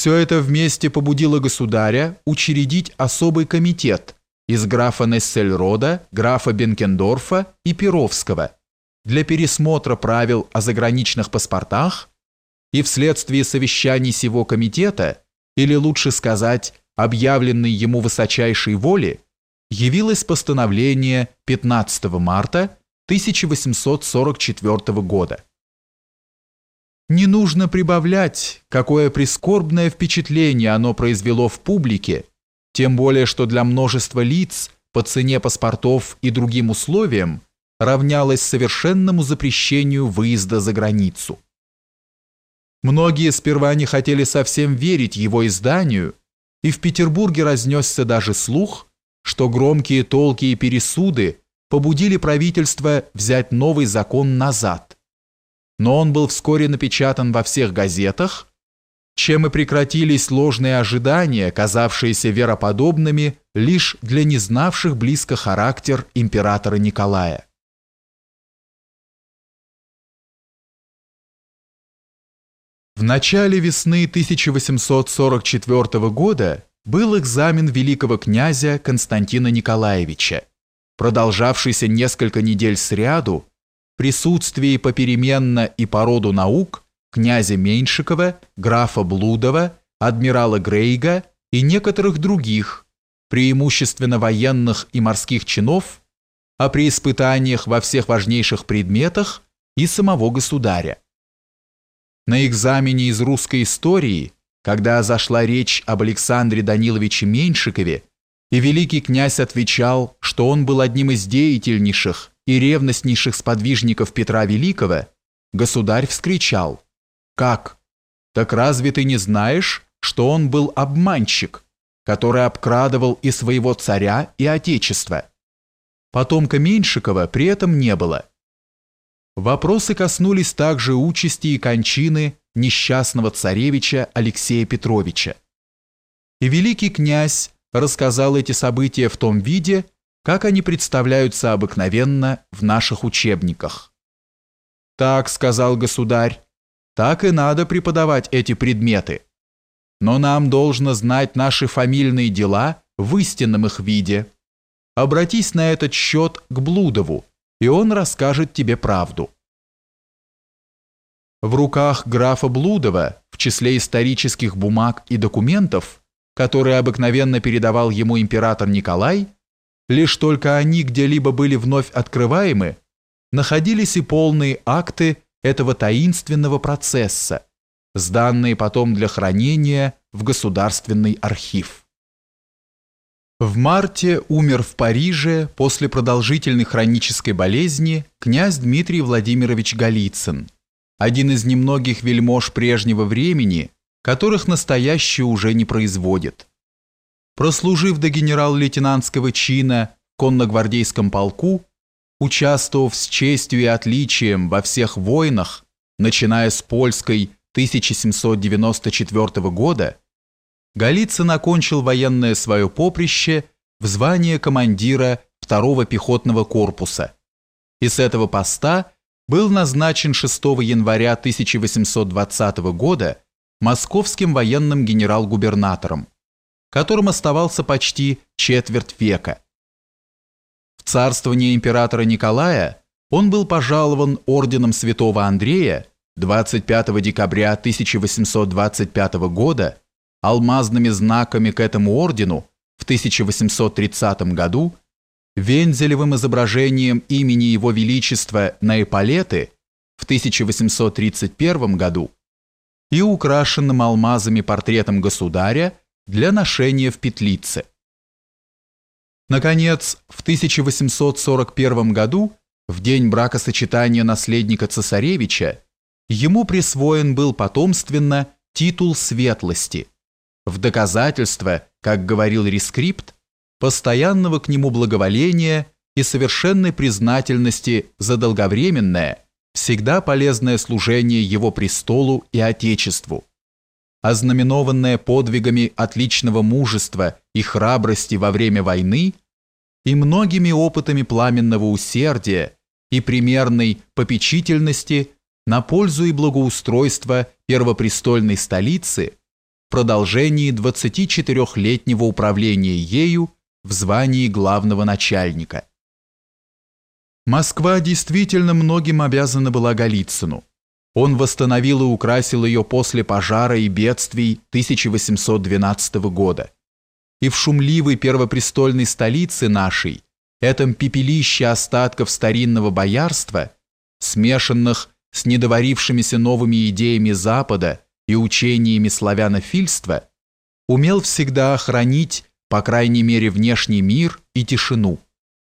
Все это вместе побудило государя учредить особый комитет из графа Нессельрода, графа Бенкендорфа и Перовского для пересмотра правил о заграничных паспортах и вследствие совещаний сего комитета, или лучше сказать, объявленной ему высочайшей воли, явилось постановление 15 марта 1844 года. Не нужно прибавлять, какое прискорбное впечатление оно произвело в публике, тем более что для множества лиц по цене паспортов и другим условиям равнялось совершенному запрещению выезда за границу. Многие сперва не хотели совсем верить его изданию, и в Петербурге разнесся даже слух, что громкие толки и пересуды побудили правительство взять новый закон назад – но он был вскоре напечатан во всех газетах, чем и прекратились ложные ожидания, казавшиеся вероподобными лишь для незнавших близко характер императора Николая. В начале весны 1844 года был экзамен великого князя Константина Николаевича, продолжавшийся несколько недель сряду присутствии попеременно и по роду наук князя Меньшикова, графа Блудова, адмирала Грейга и некоторых других, преимущественно военных и морских чинов, а при испытаниях во всех важнейших предметах и самого государя. На экзамене из русской истории, когда зашла речь об Александре Даниловиче Меньшикове, и великий князь отвечал, что он был одним из деятельнейших и ревностнейших сподвижников Петра Великого, государь вскричал «Как? Так разве ты не знаешь, что он был обманщик, который обкрадывал и своего царя, и отечество?» Потомка Меньшикова при этом не было. Вопросы коснулись также участи и кончины несчастного царевича Алексея Петровича. И великий князь рассказал эти события в том виде, как они представляются обыкновенно в наших учебниках. «Так», — сказал государь, — «так и надо преподавать эти предметы. Но нам должно знать наши фамильные дела в истинном их виде. Обратись на этот счет к Блудову, и он расскажет тебе правду». В руках графа Блудова, в числе исторических бумаг и документов, которые обыкновенно передавал ему император Николай, лишь только они где-либо были вновь открываемы, находились и полные акты этого таинственного процесса, сданные потом для хранения в Государственный архив. В марте умер в Париже после продолжительной хронической болезни князь Дмитрий Владимирович Голицын, один из немногих вельмож прежнего времени, которых настоящее уже не производит прослужив до генерал-лейтенантского чина в конногвардейском полку, участвовав с честью и отличием во всех войнах, начиная с польской 1794 года, Голицын окончил военное свое поприще в звании командира 2-го пехотного корпуса и с этого поста был назначен 6 января 1820 года московским военным генерал-губернатором которым оставался почти четверть века. В царствование императора Николая он был пожалован орденом святого Андрея 25 декабря 1825 года, алмазными знаками к этому ордену в 1830 году, вензелевым изображением имени Его Величества на эполеты в 1831 году и украшенным алмазами портретом государя для ношения в петлице. Наконец, в 1841 году, в день бракосочетания наследника цесаревича, ему присвоен был потомственно титул светлости, в доказательство, как говорил рескрипт, постоянного к нему благоволения и совершенной признательности за долговременное, всегда полезное служение его престолу и Отечеству ознаменованная подвигами отличного мужества и храбрости во время войны и многими опытами пламенного усердия и примерной попечительности на пользу и благоустройство первопрестольной столицы, продолжении 24-летнего управления ею в звании главного начальника. Москва действительно многим обязана была Голицыну. Он восстановил и украсил ее после пожара и бедствий 1812 года. И в шумливой первопрестольной столице нашей, этом пепелище остатков старинного боярства, смешанных с недоварившимися новыми идеями Запада и учениями славянофильства, умел всегда охранить, по крайней мере, внешний мир и тишину.